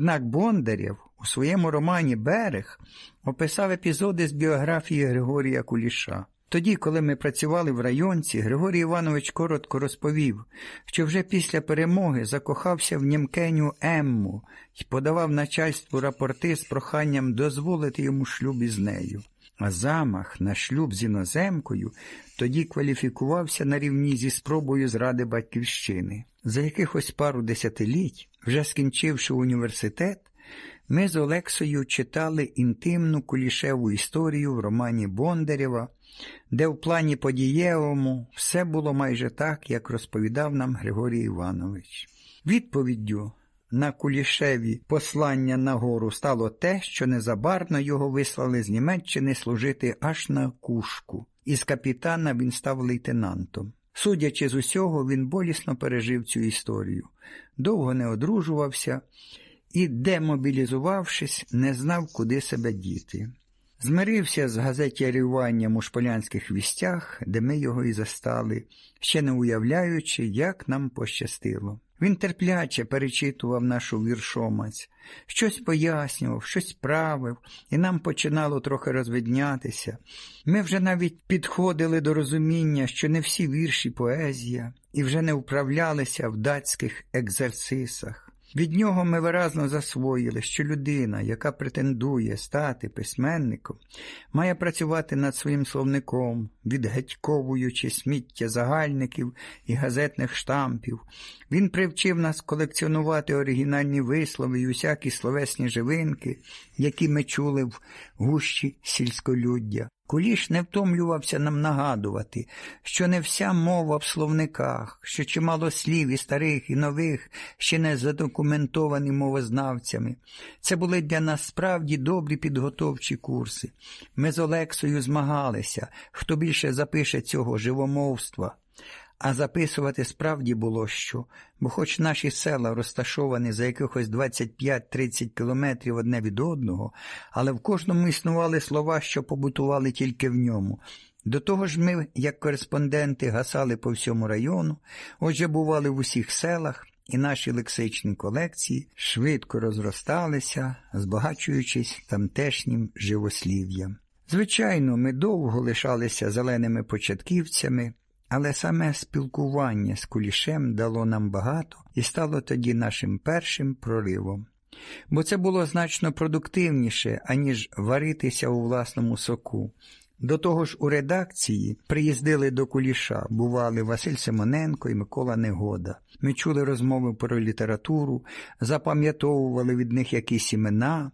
Однак Бондарєв у своєму романі Берег описав епізоди з біографії Григорія Куліша. Тоді, коли ми працювали в районці, Григорій Іванович коротко розповів, що вже після перемоги закохався в Німкеню Емму і подавав начальству рапорти з проханням дозволити йому шлюб із нею. А замах на шлюб з іноземкою тоді кваліфікувався на рівні зі спробою зради батьківщини. За якихось пару десятиліть, вже скінчивши університет, ми з Олексою читали інтимну кулішеву історію в романі Бондарєва, де в плані подієвому все було майже так, як розповідав нам Григорій Іванович. Відповіддю на кулішеві послання на гору стало те, що незабарно його вислали з Німеччини служити аж на кушку. Із капітана він став лейтенантом. Судячи з усього, він болісно пережив цю історію, довго не одружувався і, демобілізувавшись, не знав, куди себе діти. Змирився з газетярюванням у шполянських вістях, де ми його і застали, ще не уявляючи, як нам пощастило. Він терпляче перечитував нашу віршомаць, щось пояснював, щось правив, і нам починало трохи розвиднятися. Ми вже навіть підходили до розуміння, що не всі вірші поезія, і вже не вправлялися в датських екзерсисах. Від нього ми виразно засвоїли, що людина, яка претендує стати письменником, має працювати над своїм словником, відгетьковуючи сміття загальників і газетних штампів. Він привчив нас колекціонувати оригінальні вислови і усякі словесні живинки, які ми чули в гущі сільськолюддя. Куліш не втомлювався нам нагадувати, що не вся мова в словниках, що чимало слів і старих, і нових, ще не задокументовані мовознавцями. Це були для нас справді добрі підготовчі курси. Ми з Олексою змагалися, хто більше запише цього живомовства. А записувати справді було що, бо хоч наші села розташовані за якихось 25-30 кілометрів одне від одного, але в кожному існували слова, що побутували тільки в ньому. До того ж ми, як кореспонденти, гасали по всьому району, отже бували в усіх селах, і наші лексичні колекції швидко розросталися, збагачуючись тамтешнім живослів'ям. Звичайно, ми довго лишалися зеленими початківцями. Але саме спілкування з кулішем дало нам багато і стало тоді нашим першим проривом. Бо це було значно продуктивніше, аніж варитися у власному соку. До того ж, у редакції приїздили до куліша, бували Василь Симоненко і Микола Негода. Ми чули розмови про літературу, запам'ятовували від них якісь імена,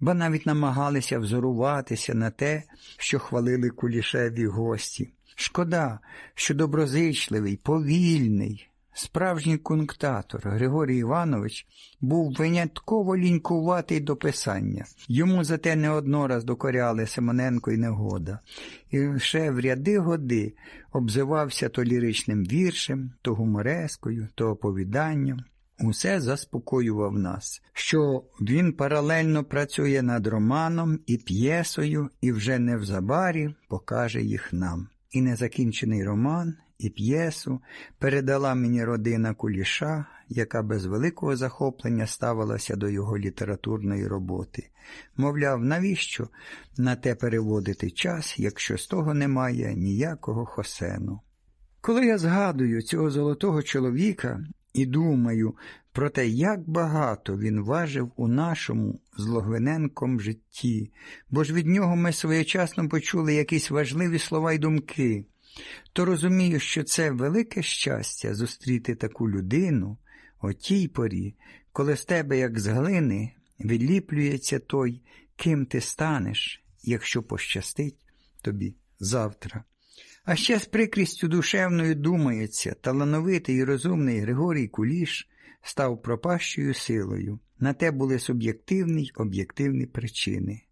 ба навіть намагалися взоруватися на те, що хвалили кулішеві гості. Шкода, що доброзичливий, повільний, справжній конктатор Григорій Іванович був винятково лінькуватий до писання. Йому зате не однораз докоряли Симоненко і Негода, і лише в ряди годи обзивався то ліричним віршем, то гуморескою, то оповіданням. Усе заспокоював нас, що він паралельно працює над романом і п'єсою, і вже не в забарі покаже їх нам і незакінчений роман, і п'єсу передала мені родина Куліша, яка без великого захоплення ставилася до його літературної роботи. Мовляв, навіщо на те переводити час, якщо з того немає ніякого хосену? Коли я згадую цього золотого чоловіка і думаю про те, як багато він важив у нашому з Логвиненком житті, бо ж від нього ми своєчасно почули якісь важливі слова й думки, то розумію, що це велике щастя зустріти таку людину о тій порі, коли з тебе, як з глини, відліплюється той, ким ти станеш, якщо пощастить тобі завтра. А ще з прикрістю душевною думається, талановитий і розумний Григорій Куліш став пропащою силою. На те були суб'єктивні й об'єктивні причини.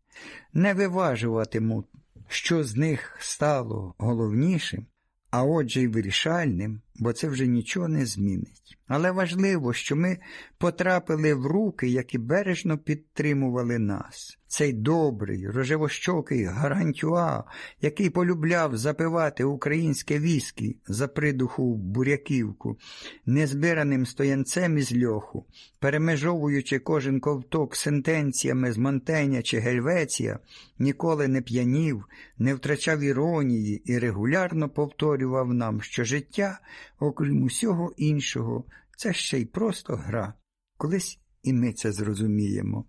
Не виважуватиму, що з них стало головнішим, а отже й вирішальним, бо це вже нічого не змінить. Але важливо, що ми потрапили в руки, які бережно підтримували нас. Цей добрий, рожевощокий гарантюа, який полюбляв запивати українське віскі за придуху в буряківку, незбираним стоянцем із льоху, перемежовуючи кожен ковток сентенціями з Монтеня чи Гельвеція, ніколи не п'янів, не втрачав іронії і регулярно повторював нам, що життя, окрім усього іншого, це ще й просто гра. Колись і ми це зрозуміємо.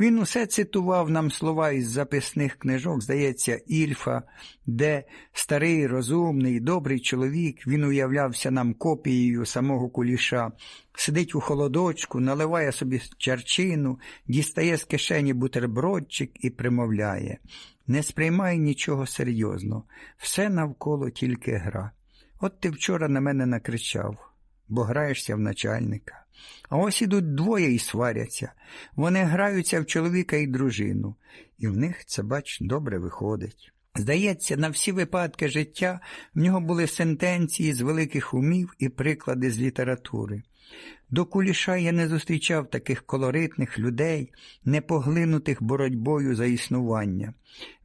Він усе цитував нам слова із записних книжок, здається, Ільфа, де старий, розумний, добрий чоловік, він уявлявся нам копією самого куліша, сидить у холодочку, наливає собі чарчину, дістає з кишені бутербродчик і примовляє. Не сприймай нічого серйозно, все навколо тільки гра. От ти вчора на мене накричав, бо граєшся в начальника. А ось ідуть двоє і сваряться. Вони граються в чоловіка і дружину, і в них це, бач, добре виходить. Здається, на всі випадки життя в нього були сентенції з великих умів і приклади з літератури. До куліша я не зустрічав таких колоритних людей, не поглинутих боротьбою за існування.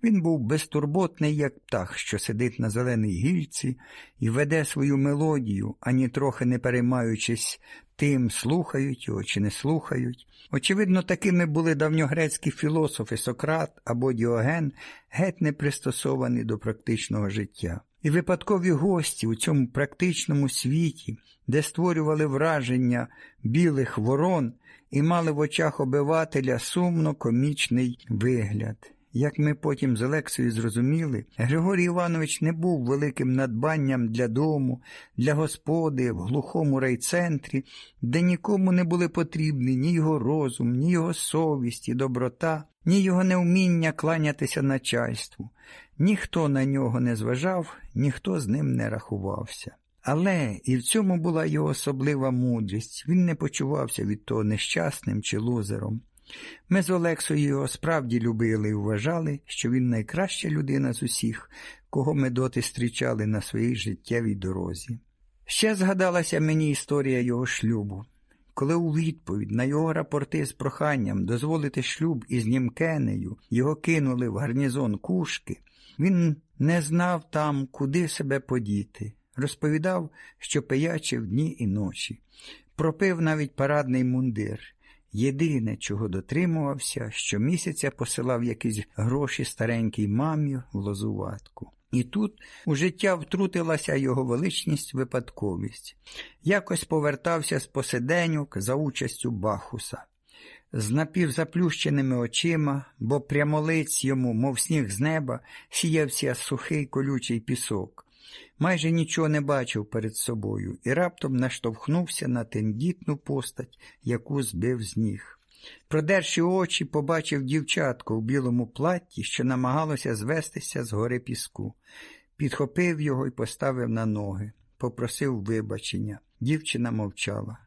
Він був безтурботний, як птах, що сидить на зеленій гільці і веде свою мелодію, ані трохи не переймаючись тим, слухають його чи не слухають. Очевидно, такими були давньогрецькі філософи Сократ або Діоген, геть не пристосовані до практичного життя. І випадкові гості у цьому практичному світі, де створювали враження білих ворон і мали в очах обивателя сумно комічний вигляд. Як ми потім з Олексою зрозуміли, Григорій Іванович не був великим надбанням для дому, для господи в глухому райцентрі, де нікому не були потрібні ні його розум, ні його совість і доброта, ні його неуміння кланятися начальству. Ніхто на нього не зважав, ніхто з ним не рахувався. Але і в цьому була його особлива мудрість, він не почувався від того нещасним чи лузером. Ми з Олексою його справді любили і вважали, що він найкраща людина з усіх, кого ми доти зустрічали на своїй життєвій дорозі. Ще згадалася мені історія його шлюбу. Коли у відповідь на його рапорти з проханням дозволити шлюб із Німкенею його кинули в гарнізон кушки, він не знав там, куди себе подіти. Розповідав, що пиячив дні і ночі, пропив навіть парадний мундир. Єдине, чого дотримувався, щомісяця посилав якісь гроші старенькій мамі в лозуватку. І тут у життя втрутилася його величність випадковість. Якось повертався з посиденьок за участю Бахуса. З напівзаплющеними очима, бо прямолиць йому, мов сніг з неба, сіявся сухий колючий пісок майже нічого не бачив перед собою і раптом наштовхнувся на тендітну постать, яку збив з ніг. Продерши очі, побачив дівчатку в білому платті, що намагалося звестися з гори піску. Підхопив його і поставив на ноги, попросив вибачення. Дівчина мовчала.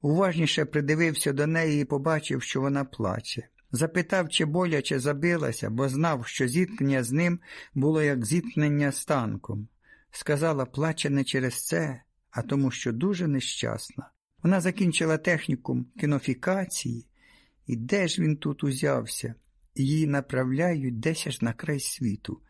Уважніше придивився до неї і побачив, що вона плаче. Запитав, чи боляче забилася, бо знав, що зіткнення з ним було як зіткнення з танком. Сказала, плаче не через це, а тому, що дуже нещасна. Вона закінчила технікум кінофікації, і де ж він тут узявся? Її направляють десь аж на край світу.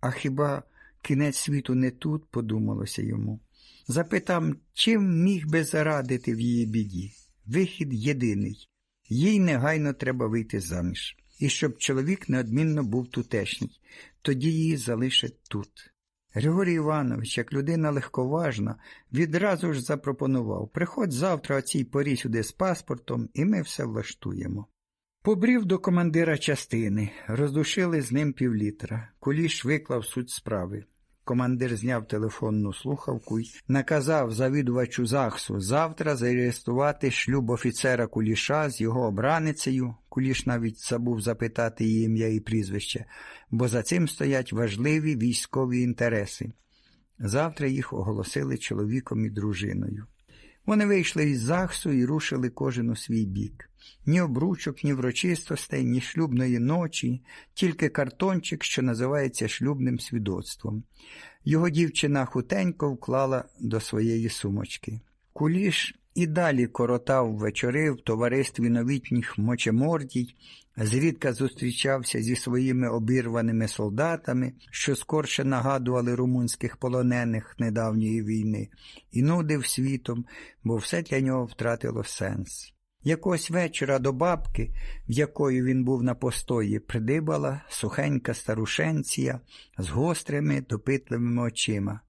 А хіба кінець світу не тут, подумалося йому. Запитав, чим міг би зарадити в її біді? Вихід єдиний. Їй негайно треба вийти заміж. І щоб чоловік неодмінно був тутешній, тоді її залишать тут. Григорій Іванович, як людина легковажна, відразу ж запропонував приходь завтра о цій порі сюди з паспортом, і ми все влаштуємо. Побрів до командира частини, роздушили з ним півлітра. Куліш виклав суть справи. Командир зняв телефонну слухавку й наказав завідувачу ЗАГСу завтра зареєструвати шлюб офіцера Куліша з його обраницею. Куліш навіть забув запитати її ім'я і прізвище, бо за цим стоять важливі військові інтереси. Завтра їх оголосили чоловіком і дружиною. Вони вийшли із ЗАГСу і рушили кожен у свій бік. Ні обручок, ні врочистостей, ні шлюбної ночі, тільки картончик, що називається шлюбним свідоцтвом. Його дівчина хутенько вклала до своєї сумочки. Куліш і далі коротав вечори в товаристві новітніх мочемордій, зрідка зустрічався зі своїми обірваними солдатами, що скорше нагадували румунських полонених недавньої війни, і нудив світом, бо все для нього втратило сенс. Якогось вечора до бабки, в якої він був на постої, придибала сухенька старушенція з гострими допитливими очима.